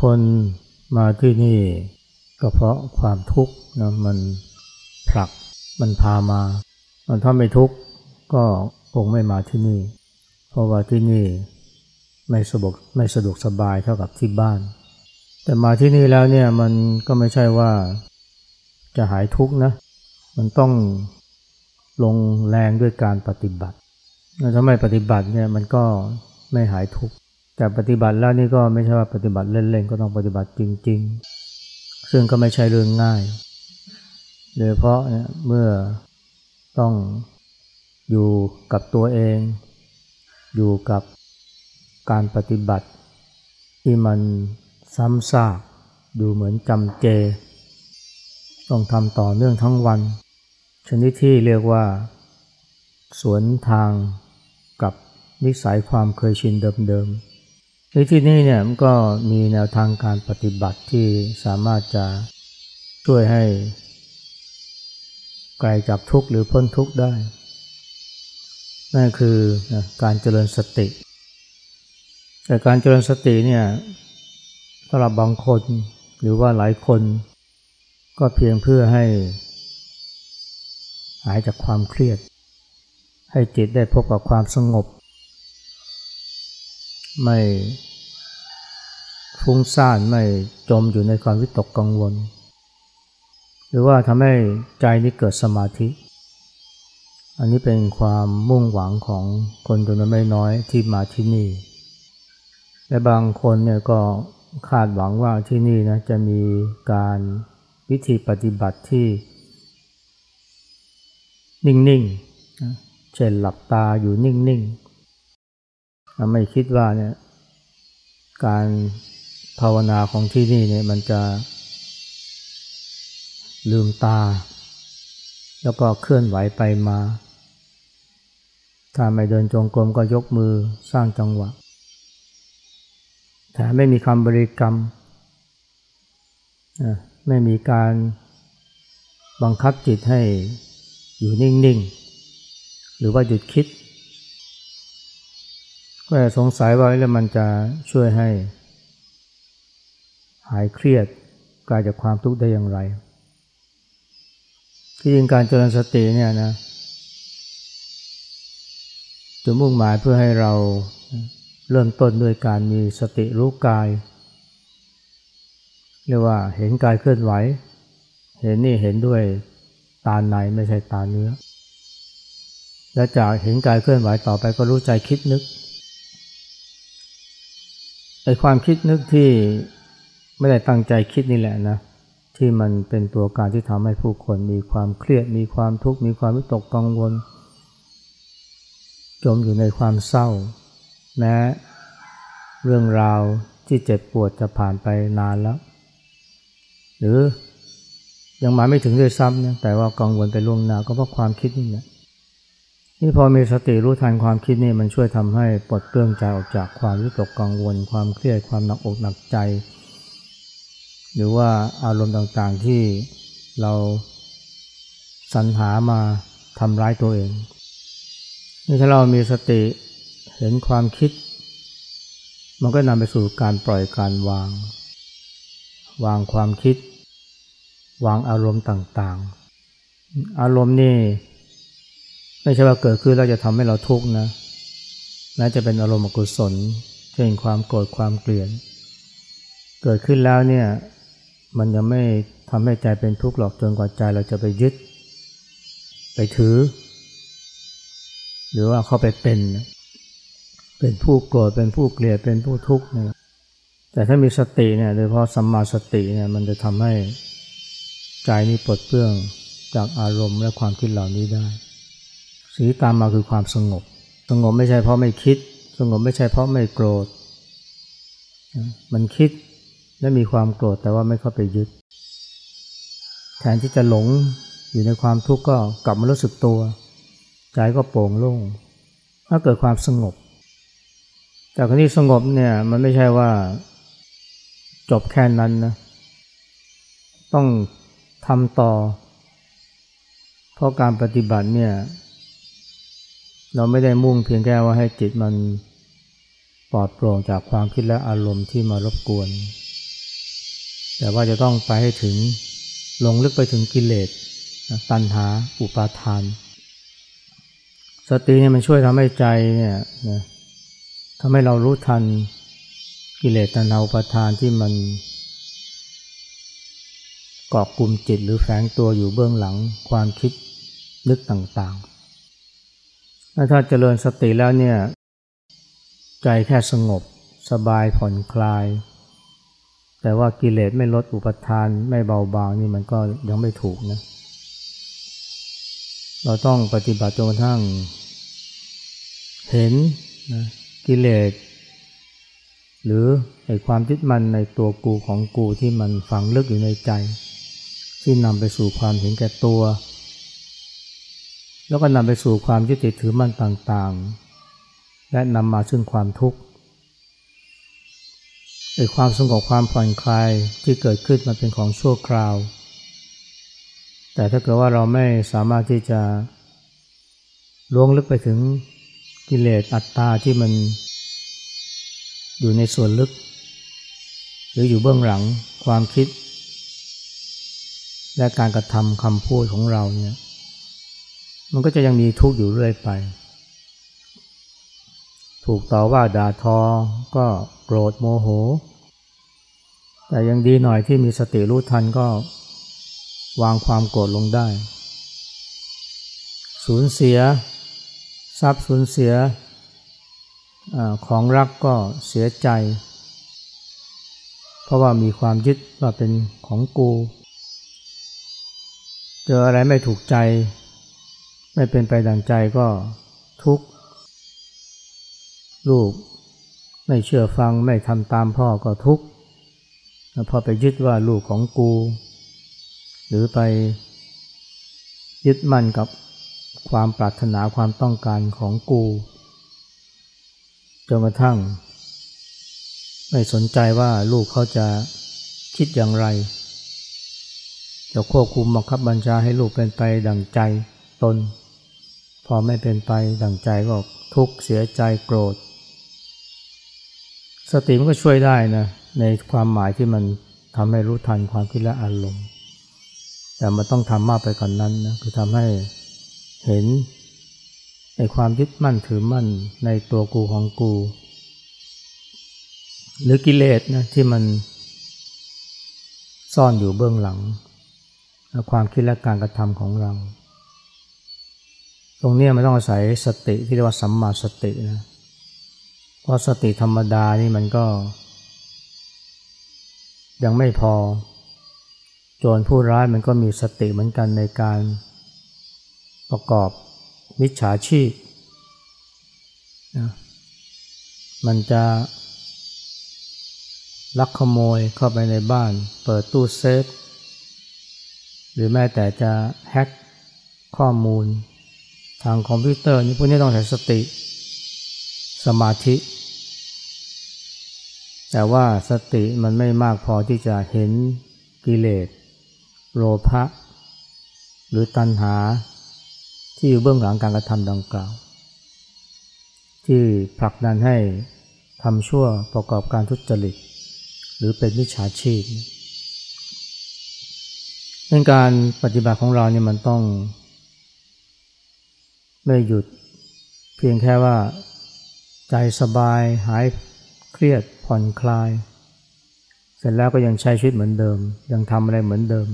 คนมาที่นี่ก็เพราะความทุกข์นะมันผลักมันพามาถ้าไม่ทุกข์ก็คงไม่มาที่นี่ เพราะว่าที่นี่ไม่สะดวกไม่สะดวกสบายเท่ากับที่บ้าน แต่มาที่นี่แล้วเนี่ยมันก็ไม่ใช่ว่าจะหายทุกข์นะ มันต้องลงแรงด้วยการปฏิบัติถ้าไม่ปฏิบัติเนี่ยมันก็ไม่หายทุกข์ แต่ปฏิบัติแล้วนี่ก็ไม่ใช่ว่าปฏิบัติเล่นๆ ก็ต้องปฏิบัติจริง ๆ ซึ่งก็ไม่ใช่เรื่องง่าย โดยเพราะเนี่ยเมื่อต้องอยู่กับตัวเอง อยู่กับการปฏิบัติ ที่มันซ้ำซากดูเหมือนจำเจ ต้องทำต่อเนื่องทั้งวัน ชนิดที่เรียกว่า สวนทางกับนิสัยความเคยชินเดิมๆ ในที่นี้เนี่ยมันก็มีแนวทางการปฏิบัติที่สามารถจะช่วยให้ไกลจากทุกข์หรือพ้นทุกข์ได้ นั่นคือการเจริญสติ แต่การเจริญสติเนี่ยสำหรับบางคนหรือว่าหลายคน ก็เพียงเพื่อให้ หายจากความเครียด ให้จิตได้พบกับความสงบ ไม่ฟุ้งซ่านไม่จมอยู่ในความวิตกกังวล หรือว่าทำให้ใจนี้เกิดสมาธิ อันนี้เป็นความมุ่งหวังของคนจำนวนไม่น้อยที่มาที่นี่ และบางคนเนี่ยก็คาดหวังว่าที่นี่นะจะมีการวิธีปฏิบัติที่ นิ่งๆ เช่นหลับตาอยู่นิ่งๆ ไม่คิดว่าเนี่ยการภาวนาของที่นี่เนี่ยมันจะลืมตา แล้วก็เคลื่อนไหวไปมา ถ้าไม่เดินจงกรมก็ยกมือสร้างจังหวะแต่ไม่มีคำบริกรรม ไม่มีการบังคับจิตให้อยู่นิ่ง ๆ หรือว่าหยุดคิด ก็สงสัยว่าแล้วมันจะช่วยให้ หายเครียดกลายจากความทุกข์ได้อย่างไรที่จริงการเจริญสติเนี่ยนะจะมุ่งหมายเพื่อให้เราเริ่มต้นด้วยการมีสติรู้กาย เรียกว่าเห็นกายเคลื่อนไหว เห็นนี่เห็นด้วยตาในไม่ใช่ตาเนื้อ แล้วจากเห็นกายเคลื่อนไหวต่อไปก็รู้ใจคิดนึก ไอความคิดนึกที่ไม่ได้ตั้งใจคิดนี่แหละนะ ที่มันเป็นตัวการที่ทำให้ผู้คนมีความเครียด มีความทุกข์ มีความวิตกกังวล จมอยู่ในความเศร้าแม้เรื่องราวที่เจ็บปวดจะผ่านไปนานแล้ว หรือยังมาไม่ถึงด้วยซ้ำนะแต่ว่ากังวลไปล่วงหน้าก็เพราะความคิดนี่แหละ นี่พอมีสติรู้ทันความคิดนี่มันช่วยทำให้ปลดเปลื้องใจออกจากความวิตกกังวล ความเครียดความหนักอกหนักใจ หรือว่าอารมณ์ต่างๆที่เราสรรหามาทำร้ายตัวเองนี่ถ้าเรามีสติเห็นความคิด มันก็นำไปสู่การปล่อยการวาง วางความคิด วางอารมณ์ต่างๆ อารมณ์นี่ ไม่ใช่ว่าเกิดขึ้นแล้วจะทำให้เราทุกข์นะแม้จะเป็นอารมณ์อกุศลเช่นความโกรธความเกลียดเกิดขึ้นแล้วเนี่ยมันยังไม่ทำให้ใจเป็นทุกข์หรอกจนกว่าใจเราจะไปยึด ไปถือ หรือว่าเข้าไปเป็น เป็นผู้โกรธเป็นผู้เกลียดเป็นผู้ทุกข์นะแต่ถ้ามีสติเนี่ยโดยเฉพาะสัมมาสติเนี่ยมันจะทำให้ใจนี้ปลดเปลื้องจากอารมณ์และความคิดเหล่านี้ได้ สิ่งที่ตามมาคือความสงบ สงบไม่ใช่เพราะไม่คิด สงบไม่ใช่เพราะไม่โกรธ มันคิดและมีความโกรธแต่ว่าไม่เข้าไปยึด แทนที่จะหลงอยู่ในความทุกข์ก็กลับมารู้สึกตัว ใจก็โปร่งโล่งถ้าเกิดความสงบจากที่สงบเนี่ยมันไม่ใช่ว่าจบแค่นั้นนะ ต้องทำต่อ เพราะการปฏิบัติเนี่ย เราไม่ได้มุ่งเพียงแค่ว่าให้จิตมันปลอดโปร่งจากความคิดและอารมณ์ที่มารบกวน แต่ว่าจะต้องไปให้ถึงลงลึกไปถึงกิเลสตัณหาอุปาทาน สติเนี่ยมันช่วยทำให้ใจเนี่ยนะทำให้เรารู้ทันกิเลสตัณหาอุปาทานที่มันเกาะกลุ่มจิตหรือแฝงตัวอยู่เบื้องหลังความคิดนึกต่างๆ ถ้าเจริญสติแล้วเนี่ย ใจแค่สงบสบายผ่อนคลาย แต่ว่ากิเลสไม่ลดอุปทานไม่เบาบางนี่มันก็ยังไม่ถูกนะ เราต้องปฏิบัติจนกระทั่ง เห็นนะกิเลส หรือไอความยึดมันในตัวกูของกูที่มันฝังลึกอยู่ในใจ ที่นำไปสู่ความเห็นแก่ตัว แล้วก็นำไปสู่ความยึดติดถือมั่นต่างๆ และนำมาซึ่งความทุกข์ไอ้ความสงบความผ่อนคลายที่เกิดขึ้นมันเป็นของชั่วคราว แต่ถ้าเกิดว่าเราไม่สามารถที่จะล่วงลึกไปถึงกิเลสอัตตาที่มันอยู่ในส่วนลึก หรืออยู่เบื้องหลังความคิด และการกระทำคำพูดของเราเนี่ย มันก็จะยังมีทุกข์อยู่เรื่อยไป ถูกต่อว่าด่าทอ ก็โกรธโมโห แต่ยังดีหน่อยที่มีสติรู้ทันก็วางความโกรธลงได้ สูญเสีย ทรัพย์สูญเสียอของรักก็เสียใจ เพราะว่ามีความยึดว่าเป็นของกู เจออะไรไม่ถูกใจ ไม่เป็นไปดังใจก็ทุกข์ลูกไม่เชื่อฟังไม่ทำตามพ่อก็ทุกข์พอไปยึดว่าลูกของกู หรือไปยึดมั่นกับความปรารถนาความต้องการของกูจนกระทั่ง ไม่สนใจว่าลูกเขาจะคิดอย่างไร จะควบคุมบังคับบัญชาให้ลูกเป็นไปดังใจตน พอไม่เป็นไปดังใจก็ทุกข์เสียใจโกรธ สติมันก็ช่วยได้นะในความหมายที่มันทำให้รู้ทันความคิดและอารมณ์ แต่มันต้องทำมากไปก่อนนั้นนะคือทำให้เห็นในความยึดมั่นถือมั่นในตัวกูของกู หรือกิเลสนะที่มันซ่อนอยู่เบื้องหลัง ความคิดและการกระทำของเรา ตรงนี้มันต้องอาศัยสติที่เรียกว่าสัมมาสตินะเพราะสติธรรมดานี่มันก็ ยังไม่พอ โจรผู้ร้ายมันก็มีสติเหมือนกันในการประกอบมิจฉาชีพนะมันจะลักขโมยเข้าไปในบ้าน เปิดตู้เซฟ หรือแม้แต่จะแฮ็กข้อมูล ทางคอมพิวเตอร์นี่พวกนี้ต้องใช้สติ สมาธิ แต่ว่าสติมันไม่มากพอที่จะเห็นกิเลสโลภะหรือตัณหาที่อยู่เบื้องหลังการกระทำดังกล่าว ที่ผลักดันให้ทำชั่วประกอบการทุจริต หรือเป็นมิจฉาชีพเป็นการปฏิบัติของเราเนี่ยมันต้อง ไม่หยุด เพียงแค่ว่า ใจสบายหายเครียดผ่อนคลาย เสร็จแล้วก็ยังใช้ชีวิตเหมือนเดิม ยังทำอะไรเหมือนเดิม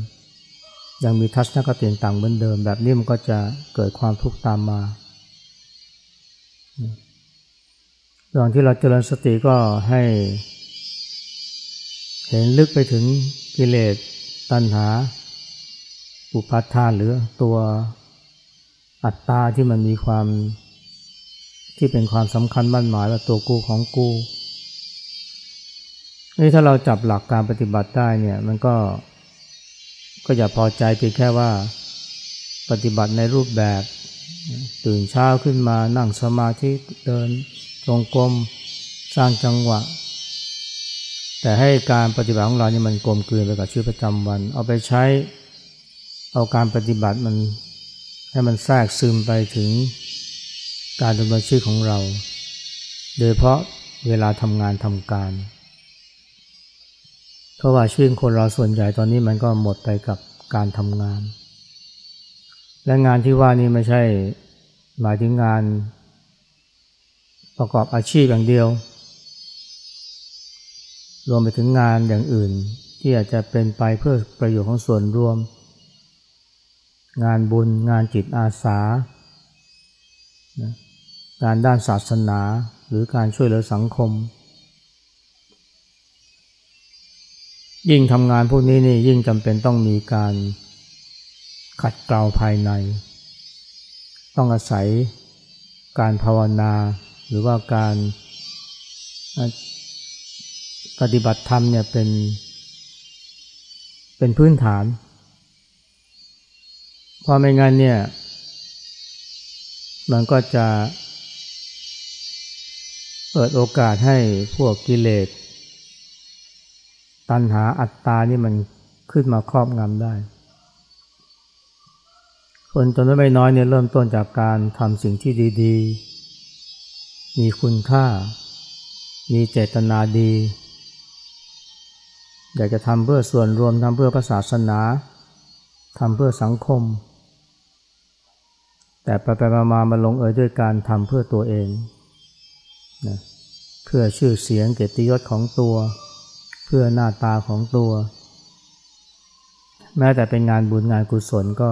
ยังมีทัศนคติต่างเหมือนเดิม แบบนี้มันก็จะเกิดความทุกข์ตามมาตอนที่เราเจริญสติก็ให้ เห็นลึกไปถึงกิเลสตัณหา อุปาทานหรือตัว อัตตาที่มันมีความที่เป็นความสำคัญมั่นหมายว่าตัวกูของกูนี่ถ้าเราจับหลักการปฏิบัติได้เนี่ยมันก็ก็อย่าพอใจเพียงแค่ว่าปฏิบัติในรูปแบบ ตื่นเช้าขึ้นมานั่งสมาธิเดินจงกรมสร้างจังหวะ แต่ให้การปฏิบัติของเราเนี่ยมันกลมกลืนไปกับชีวิตประจำวัน เอาไปใช้เอาการปฏิบัติมัน ให้มันแทรกซึมไปถึงการดำเนินชีวิตของเรา โดยเพราะเวลาทำงานทำการ เพราะว่าชีวิตคนเราส่วนใหญ่ตอนนี้มันก็หมดไปกับการทำงาน และงานที่ว่านี่ไม่ใช่หมายถึงงาน ประกอบอาชีพอย่างเดียว รวมไปถึงงานอย่างอื่น ที่อาจจะเป็นไปเพื่อประโยชน์ของส่วนรวม งานบุญงานจิตอาสางานด้านศาสนาหรือการช่วยเหลือสังคม ยิ่งทำงานพวกนี้นี่ยิ่งจำเป็นต้องมีการขัดเกลาภายใน ต้องอาศัยการภาวนา หรือว่าการปฏิบัติธรรมเนี่ยเป็นเป็นพื้นฐาน เพราะไม่งั้นเนี่ย มันก็จะ เปิดโอกาสให้พวกกิเลสตัณหาอัตตานี่มันขึ้นมาครอบงำได้ คนจนไม่น้อยเนี่ยเริ่มต้นจากการทำสิ่งที่ดีๆ มีคุณค่า มีเจตนาดี อยากจะทำเพื่อส่วนรวมทำเพื่อศาสนาทำเพื่อสังคม แต่ไปไปมามามาลงเอยด้วยการทำเพื่อตัวเองนะเพื่อชื่อเสียงเกียรติยศของตัว เพื่อหน้าตาของตัว แม้แต่เป็นงานบุญงานกุศลก็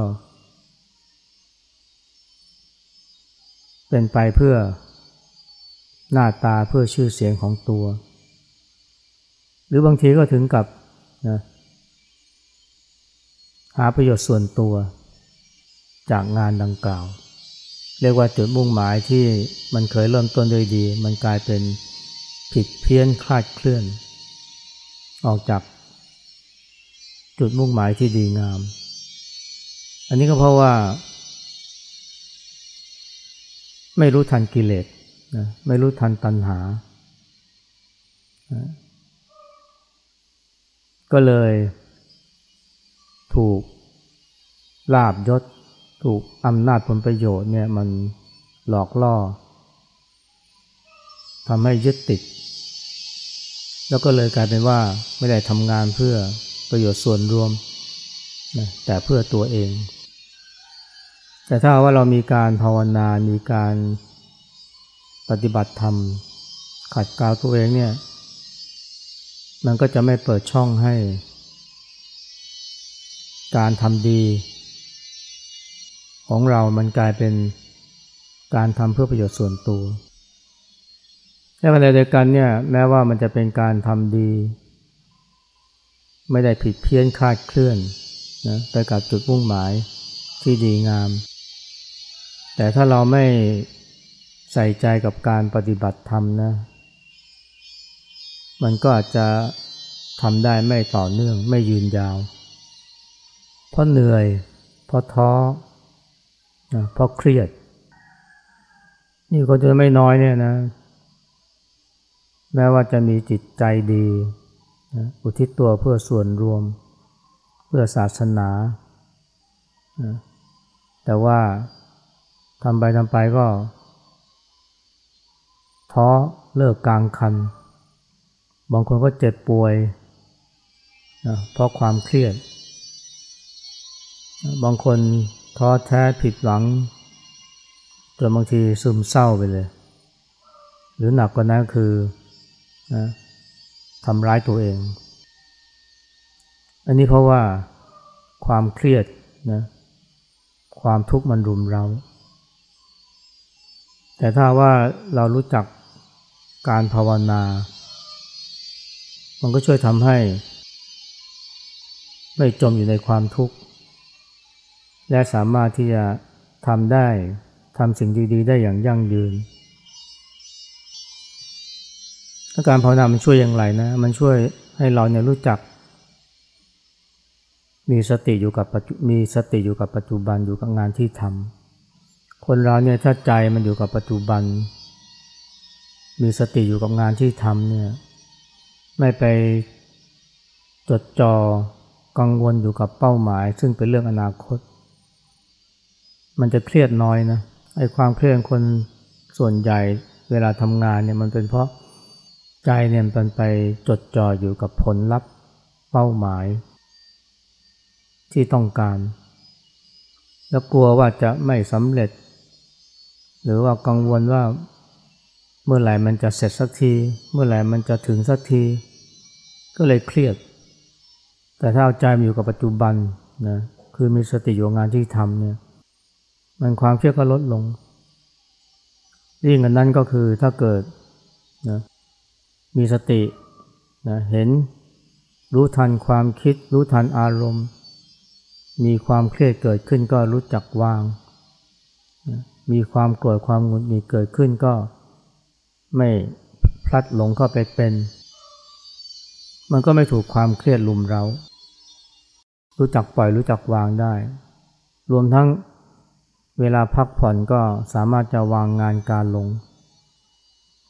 เป็นไปเพื่อหน้าตาเพื่อชื่อเสียงของตัว หรือบางทีก็ถึงกับนะหาประโยชน์ส่วนตัว จากงานดังกล่าว เรียกว่าจุดมุ่งหมายที่มันเคยเริ่มต้นด้วยดี มันกลายเป็นผิดเพี้ยนคลาดเคลื่อน ออกจากจุดมุ่งหมายที่ดีงาม อันนี้ก็เพราะว่า ไม่รู้ทันกิเลสนะไม่รู้ทันตัณหา ก็เลยถูกลาบยศ ถูกอำนาจผลประโยชน์เนี่ยมันหลอกล่อทำให้ยึดติด แล้วก็เลยกลายเป็นว่าไม่ได้ทำงานเพื่อประโยชน์ส่วนรวมนะแต่เพื่อตัวเอง แต่ถ้าว่าเรามีการภาวนา มีการปฏิบัติธรรม ขัดเกลาตัวเองเนี่ย มันก็จะไม่เปิดช่องให้ การทำดี ของเรามันกลายเป็นการทำเพื่อประโยชน์ส่วนตัวแต่ขณะเดียวกันเนี่ยแม้ว่ามันจะเป็นการทำดี ไม่ได้ผิดเพี้ยนคาดเคลื่อนนะไปกับจุดมุ่งหมายที่ดีงาม แต่ถ้าเราไม่ใส่ใจกับการปฏิบัติธรรมนะ มันก็อาจจะทำได้ไม่ต่อเนื่องไม่ยืนยาว เพราะเหนื่อย เพราะท้อ นะเพราะเครียด นี่คนจะไม่น้อยเนี่ยนะ แม้ว่าจะมีจิตใจดีนะอุทิศตัวเพื่อส่วนรวม เพื่อศาสนานะแต่ว่าทำไปทำไปก็ท้อเลิกกลางคัน บางคนก็เจ็บป่วยนะเพราะความเครียด บางคน ท้อแท้ผิดหวังจนบางทีซึมเศร้าไปเลย หรือหนักกว่านั้นคือนะทำร้ายตัวเอง อันนี้เพราะว่าความเครียดนะความทุกข์มันรุมเรา แต่ถ้าว่าเรารู้จักการภาวนา มันก็ช่วยทำให้ ไม่จมอยู่ในความทุกข์ และสามารถที่จะทำได้ทำสิ่งดีๆ ได้อย่างยั่งยืนการภาวนามันช่วยอย่างไรนะ มันช่วยให้เราเนี่ยรู้จัก มีสติอยู่กับมีสติอยู่กับปัจจุบันอยู่กับงานที่ทำคนเราเนี่ยถ้าใจมันอยู่กับปัจจุบัน มีสติอยู่กับงานที่ทำเนี่ยไม่ไปจดจอ่อกังวลอยู่กับเป้าหมาย ซึ่งเป็นเรื่องอนาคต มันจะเครียดน้อยนะไอ้ความเครียดคนส่วนใหญ่เวลาทำงานเนี่ยมันเป็นเพราะใจเนี่ยมันไปจดจ่ออยู่กับผลลัพธ์เป้าหมาย ที่ต้องการ แล้วกลัวว่าจะไม่สำเร็จ หรือว่ากังวลว่าเมื่อไหร่มันจะเสร็จสักที เมื่อไหร่มันจะถึงสักที ก็เลยเครียด แต่ถ้าเอาใจมาอยู่กับปัจจุบันนะคือมีสติอยู่งานที่ทำเนี่ย มันความเครียดก็ลดลง ยิ่งกันนั้นก็คือถ้าเกิดนะมีสตินะเห็นรู้ทันความคิด รู้ทันอารมณ์ มีความเครียดเกิดขึ้นก็รู้จักวางนะมีความโกรธความหงุดหงิดเกิดขึ้นก็ไม่พลัดหลงเข้าไปเป็น มันก็ไม่ถูกความเครียดลุมเรา รู้จักปล่อยรู้จักวางได้ รวมทั้ง เวลาพักผ่อนก็สามารถจะวางงานการลง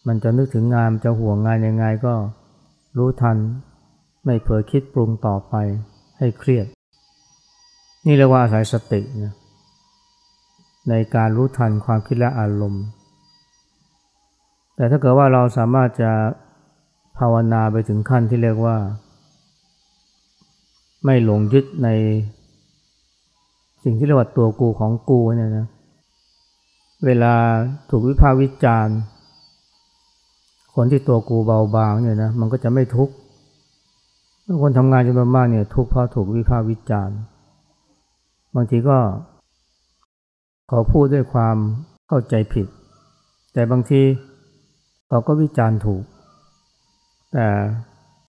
มันจะนึกถึงงานจะห่วงงานยังไงก็รู้ทัน ไม่เผลอคิดปรุงต่อไปให้เครียด นี่เรียกว่าอาศัยสตินะในการรู้ทันความคิดและอารมณ์ แต่ถ้าเกิดว่าเราสามารถจะภาวนาไปถึงขั้นที่เรียกว่า ไม่หลงยึดใน สิ่งที่เรียกว่าตัวกูของกูเนี่ยนะเวลาถูกวิพากษ์วิจารณ์ คนที่ตัวกูเบาบางเนี่ยนะมันก็จะไม่ทุกข์คนทำงานจำนวนมากเนี่ย ทุกข์เพราะถูกวิพากษ์วิจารณ์บางทีก็เขาพูดด้วยความเข้าใจผิด แต่บางทีเขาก็วิจารณ์ถูก แต่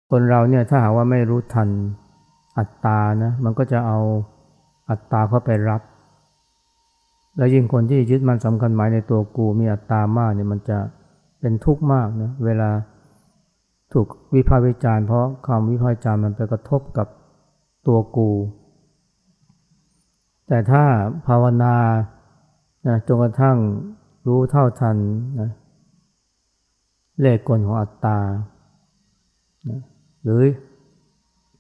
คนเราเนี่ยถ้าหากว่าไม่รู้ทันอัตตานะ มันก็จะเอา อัตตาเข้าไปรับ แล้วยิ่งคนที่ยึดมันสำคัญหมายในตัวกูมีอัตตามากเนี่ยมันจะเป็นทุกข์มากนะเวลาถูกวิพากษ์วิจารณ์เพราะคำวิพากษ์วิจารณ์มันไปกระทบกับตัวกู แต่ถ้าภาวนานะจนกระทั่งรู้เท่าทันนะเลขกลของอัตตานะหรือ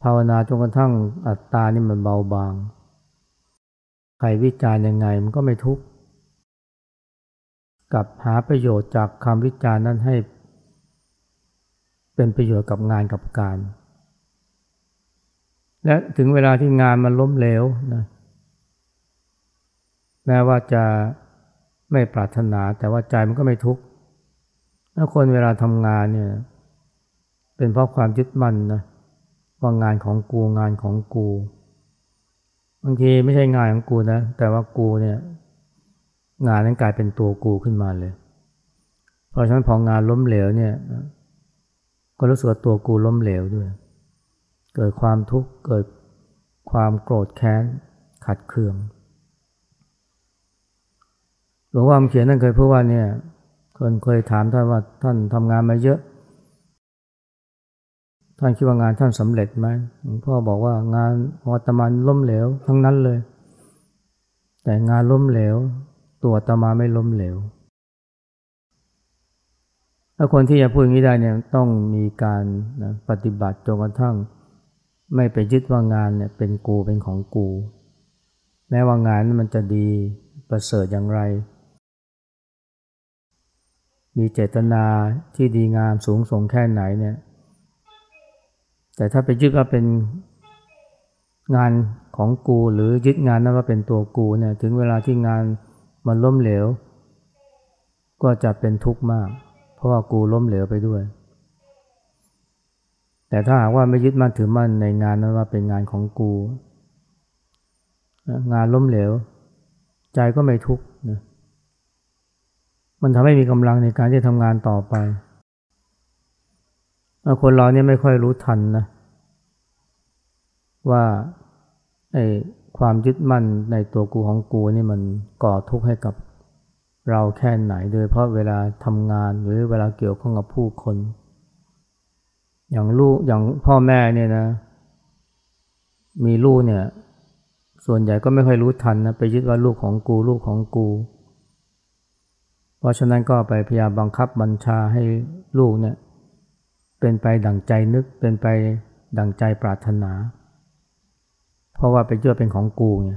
ภาวนาจนกระทั่งอัตตานี่มันเบาบาง ใครวิจารณ์ยังไงมันก็ไม่ทุกข์กับหาประโยชน์จากคำวิจารณ์นั้นให้ เป็นประโยชน์กับงานกับการ และถึงเวลาที่งานมันล้มเหลวนะแม้ว่าจะไม่ปรารถนาแต่ว่าใจมันก็ไม่ทุกข์ถ้าคนเวลาทำงานเนี่ยเป็นเพราะความยึดมั่นนะว่างานของกูงานของกู บางทีไม่ใช่งานของกูนะ แต่ว่ากูเนี่ย งานนั้นกลายเป็นตัวกูขึ้นมาเลย เพราะฉะนั้นพองานล้มเหลวเนี่ย ก็รู้สึกว่าตัวกูล้มเหลวด้วย เกิดความทุกข์เกิดความโกรธแค้นขัดเคืองหลวงพ่อเขียนนั่นเคยพูดว่าเนี่ยคนเคยถามท่านว่าท่านทำงานมาเยอะ ท่านคิดว่างานท่านสำเร็จไหมหลวงพ่อบอกว่างานของอาตมาล้มเหลวทั้งนั้นเลย แต่งานล้มเหลว ตัวอาตมาไม่ล้มเหลวถ้าคนที่จะพูดอย่างนี้ได้เนี่ยต้องมีการนะปฏิบัติจนกระทั่ง ไม่ไปยึดว่างานเนี่ยเป็นกูเป็นของกู แม้ว่างานมันจะดีประเสริฐอย่างไร มีเจตนาที่ดีงามสูงส่งแค่ไหนเนี่ย แต่ถ้าไปยึดว่าเป็นงานของกูหรือยึดงานนั้นว่าเป็นตัวกูเนี่ยถึงเวลาที่งานมันล้มเหลว ก็จะเป็นทุกข์มาก เพราะว่ากูล้มเหลวไปด้วย แต่ถ้าหากว่าไม่ยึดมั่นถือมั่นในงานนั้นว่าเป็นงานของกู งานล้มเหลว ใจก็ไม่ทุกข์นะมันทำให้มีกำลังในการที่ทำงานต่อไป คนเราเนี่ยไม่ค่อยรู้ทันนะ ว่าไอ้ความยึดมั่นในตัวกูของกูนี่มันก่อทุกข์ให้กับเราแค่ไหน โดยเพราะเวลาทำงานหรือเวลาเกี่ยวข้องกับผู้คน อย่างลูกอย่างพ่อแม่เนี่ยนะ มีลูกเนี่ย ส่วนใหญ่ก็ไม่ค่อยรู้ทันนะไปยึดว่าลูกของกูลูกของกู เพราะฉะนั้นก็ไปพยายามบังคับบัญชาให้ลูกเนี่ย เป็นไปดั่งใจนึกเป็นไปดั่งใจปรารถนา เพราะว่าไปเชื่อเป็นของกูไง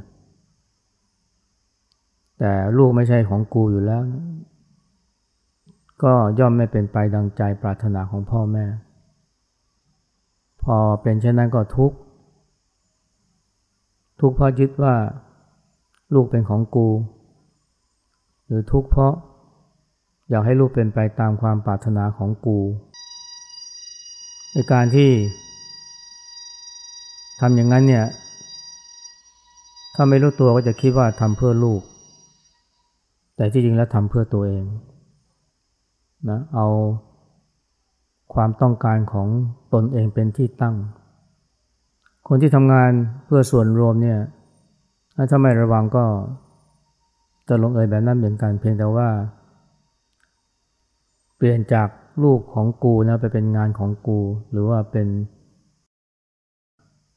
แต่ลูกไม่ใช่ของกูอยู่แล้ว ก็ย่อมไม่เป็นไปดังใจปรารถนาของพ่อแม่ พอเป็นเช่นนั้นก็ทุกข์ทุกข์เพราะยึดว่า ลูกเป็นของกู หรือทุกข์เพราะ อยากให้ลูกเป็นไปตามความปรารถนาของกู ในการที่ทำอย่างนั้นเนี่ย ถ้าไม่รู้ตัวก็จะคิดว่าทำเพื่อลูก แต่ที่จริงแล้วทำเพื่อตัวเองนะเอาความต้องการของตนเองเป็นที่ตั้ง คนที่ทำงานเพื่อส่วนรวมเนี่ย ถ้าไม่ระวังก็จะลงเอยแบบนั้นเหมือนกันเพียงแต่ว่า เปลี่ยนจาก ลูกของกูนะไปเป็นงานของกู หรือว่าเป็น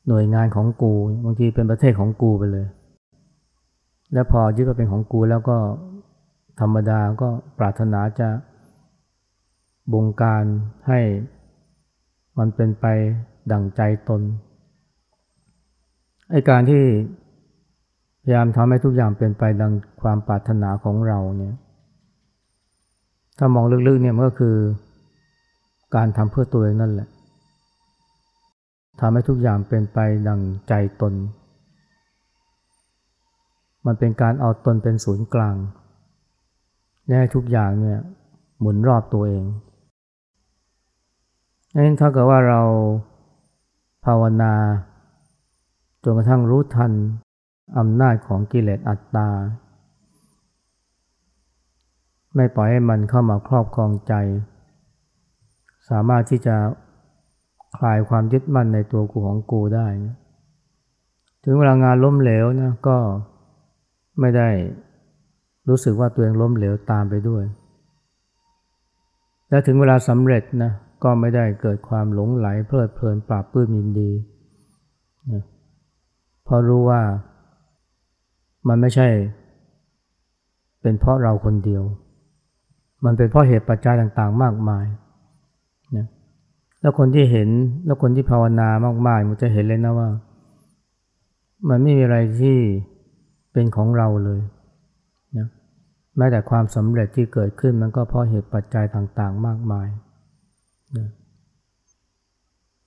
หน่วยงานของกู บางทีเป็นประเทศของกูไปเลย แล้วพอยึดว่าเป็นของกูแล้วก็ธรรมดาก็ปรารถนาจะบงการให้มันเป็นไปดั่งใจตนไอการที่พยายามทำให้ทุกอย่างเป็นไปดังความปรารถนาของเราเนี่ย ถ้ามองลึกๆเนี่ยมันก็คือ การทำเพื่อตัวเองนั่นแหละทำให้ทุกอย่างเป็นไปดังใจตน มันเป็นการเอาตนเป็นศูนย์กลางให้ทุกอย่างเนี่ยหมุนรอบตัวเองนั้นถ้าเกิดว่าเราภาวนาจนกระทั่งรู้ทันอำนาจของกิเลสอัตตา ไม่ปล่อยให้มันเข้ามาครอบครองใจ สามารถที่จะคลายความยึดมั่นในตัวกูของกูได้ถึงเวลางานล้มเหลวนะก็ไม่ได้รู้สึกว่าตัวเองล้มเหลวตามไปด้วย และถึงเวลาสำเร็จนะก็ไม่ได้เกิดความหลงไหลเพลิดเพลินปราบปื้มยินดีนะเพราะรู้ว่ามันไม่ใช่ เป็นเพราะเราคนเดียว มันเป็นเพราะเหตุปัจจัยต่างๆ มากมาย แล้วคนที่เห็นแล้วคนที่ภาวนามากๆมันจะเห็นเลยนะว่า มันไม่มีอะไรที่เป็นของเราเลยนะแม้แต่ความสำเร็จที่เกิดขึ้นมันก็เพราะเหตุปัจจัยต่างๆ มากมายนะ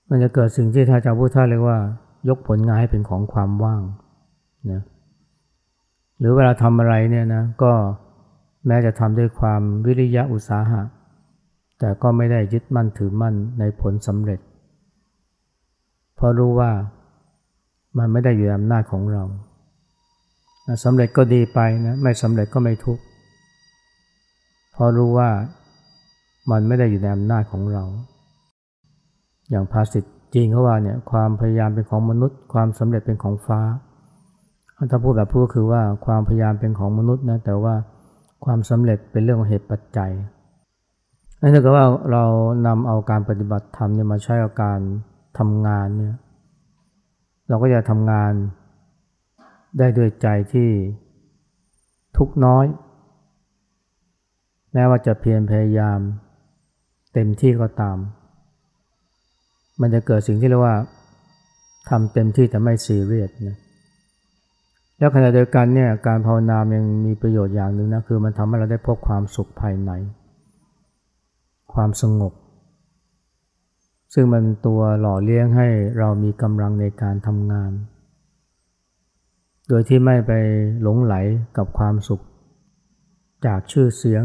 มันจะเกิดสิ่งที่ท่านอาจารย์พุทธาเรียกว่า ยกผลงานให้เป็นของความว่างนะหรือเวลาทำอะไรเนี่ยนะก็แม้จะทำด้วยความวิริยะอุตสาหะ แต่ก็ไม่ได้ยึดมั่นถือมั่นในผลสำเร็จ เพราะรู้ว่ามันไม่ได้อยู่ในอำนาจของเราสำเร็จก็ดีไปนะไม่สำเร็จก็ไม่ทุกข์เพราะรู้ว่ามันไม่ได้อยู่ในอำนาจของเรา อย่างภาษิตจีนเขาว่าเนี่ยความพยายามเป็นของมนุษย์ ความสำเร็จเป็นของฟ้าถ้าพูดแบบพูดก็คือว่าความพยายามเป็นของมนุษย์นะแต่ว่าความสำเร็จเป็นเรื่องของเหตุปัจจัย นั่นคือว่าเรานำเอาการปฏิบัติธรรมเนี่ยมาใช้กับการทำงานเนี่ยเราก็จะทำงานได้ด้วยใจที่ทุกน้อย แม้ว่าจะเพียรพยายาม เต็มที่ก็ตาม มันจะเกิดสิ่งที่เรียกว่าทำเต็มที่แต่ไม่ซีเรียสนะแล้วขณะเดียวกันเนี่ยการภาวนายังมีประโยชน์อย่างหนึ่งนะคือมันทำให้เราได้พบความสุขภายใน ความสงบ ซึ่งมันตัวหล่อเลี้ยงให้เรามีกำลังในการทำงาน โดยที่ไม่ไปหลงไหลกับความสุข จากชื่อเสียง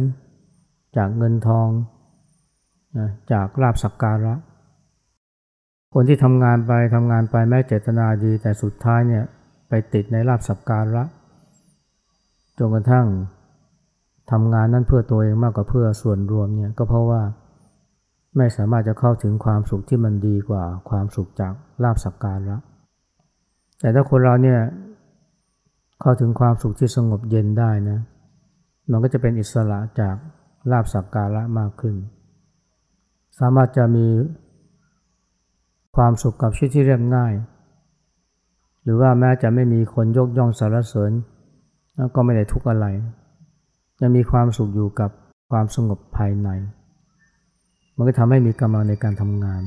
จากเงินทองนะจากลาบสักการะ คนที่ทำงานไปทำงานไปแม้เจตนาดีแต่สุดท้ายเนี่ยไปติดในลาบสักการะจนกระทั่งทำงานนั้นเพื่อตัวเองมากกว่าเพื่อส่วนรวมเนี่ยก็เพราะว่า ไม่สามารถจะเข้าถึงความสุขที่มันดีกว่าความสุขจากลาบสักการะแต่ถ้าคนเราเนี่ยเข้าถึงความสุขที่สงบเย็นได้นะมันก็จะเป็นอิสระจากลาบสักการะมากขึ้น สามารถจะมีความสุขกับชีวิตที่เรียบง่าย หรือว่าแม้จะไม่มีคนยกย่องสรรเสริญก็ไม่ได้ทุกข์อะไรยังมีความสุขอยู่กับความสงบภายใน มันก็ทำให้มีกำลังในการทำงาน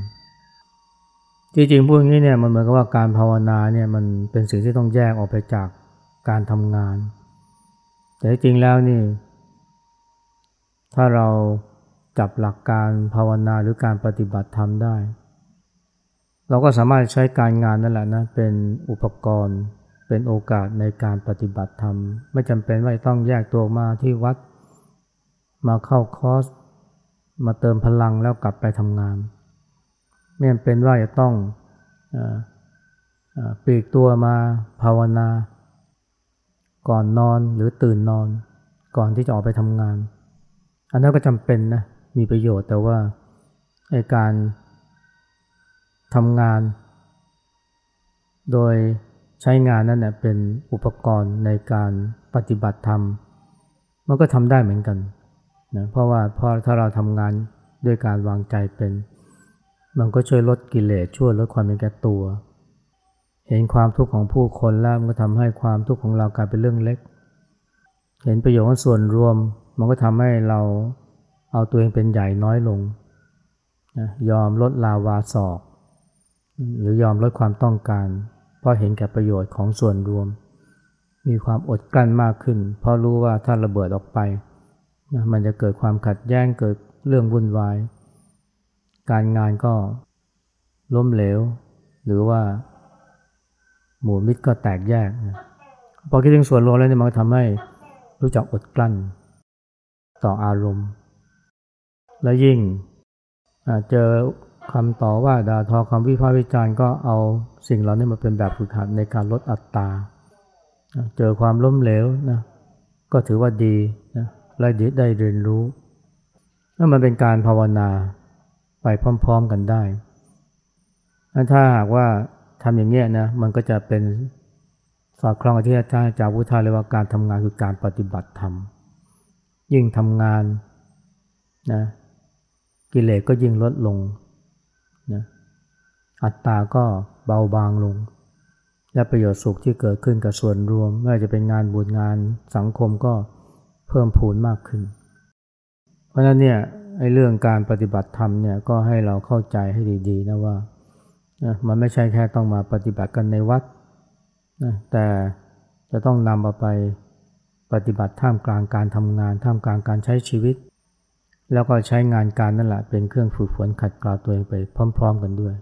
จริงๆพูดงนี้เนี่ยมันเหมือนกับว่าการภาวนาเนี่ยมันเป็นสิ่งที่ต้องแยกออกไปจากการทำงาน แต่จริงแล้วนี่ ถ้าเราจับหลักการภาวนาหรือการปฏิบัติธรรมได้ เราก็สามารถใช้การงานนั่นแหละนะเป็นอุปกรณ์เป็นโอกาสในการปฏิบัติธรรม ไม่จำเป็นว่าต้องแยกตัวมาที่วัด มาเข้าคอร์ส มาเติมพลังแล้วกลับไปทำงาน ไม่จำเป็นว่าจะต้องปลีกตัวมาภาวนา ก่อนนอนหรือตื่นนอน ก่อนที่จะออกไปทำงาน อันนั้นก็จำเป็นนะมีประโยชน์แต่ว่าในการทำงาน โดยใช้งานนั้นเน่ยเป็นอุปกรณ์ในการปฏิบัติธรรม มันก็ทำได้เหมือนกัน นะเพราะว่าพอถ้าเราทำงานด้วยการวางใจเป็น มันก็ช่วยลดกิเลสช่วยลดความเป็นแก่ตัว เห็นความทุกข์ของผู้คนแล้วมันก็ทำให้ความทุกข์ของเรากลายเป็นเรื่องเล็ก เห็นประโยชน์ของส่วนรวม มันก็ทำให้เราเอาตัวเองเป็นใหญ่น้อยลงนะยอมลดลาวาศอก หรือยอมลดความต้องการ เพราะเห็นแก่ประโยชน์ของส่วนรวม มีความอดกลั้นมากขึ้น เพราะรู้ว่าถ้าระเบิดออกไป นะมันจะเกิดความขัดแย้งเกิดเรื่องวุ่นวาย การงานก็ล้มเหลว หรือว่า หมู่มิตรก็แตกแยกนะพอคิดถึงส่วนรวมแล้วเนี่ยมันทำให้รู้จักอดกลั้น ต่ออารมณ์ และยิ่งเจอคำต่อว่าด่าทอคำวิพากษ์วิจารณ์ก็เอาสิ่งเหล่านี้มาเป็นแบบฝึกหัดในการลดอัตราเจอความล้มเหลวนะก็ถือว่าดีนะ และได้เรียนรู้ แล้วมันเป็นการภาวนาไปพร้อม ๆกันได้ ถ้าหากว่าทำอย่างนี้นะมันก็จะเป็นสอดคล้องกับที่อาจารย์จากพุทธาเรียกว่าการทำงานคือการปฏิบัติธรรม ยิ่งทำงานนะกิเลสก็ยิ่งลดลงนะอัตตาก็เบาบางลง และประโยชน์สุขที่เกิดขึ้นกับส่วนรวมไม่ว่าจะเป็นงานบุญงานสังคมก็ เพิ่มพูนมากขึ้น เพราะฉะนั้นเนี่ยไอ้เรื่องการปฏิบัติธรรมเนี่ยก็ให้เราเข้าใจให้ดีๆนะว่ามันไม่ใช่แค่ต้องมาปฏิบัติกันในวัดนะแต่จะต้องนำเอาไปปฏิบัติท่ามกลางการทำงาน ท่ามกลางการใช้ชีวิต แล้วก็ใช้งานการนั่นแหละเป็นเครื่องฝึกฝนขัดเกลาตัวเองไปพร้อม ๆ กันด้วย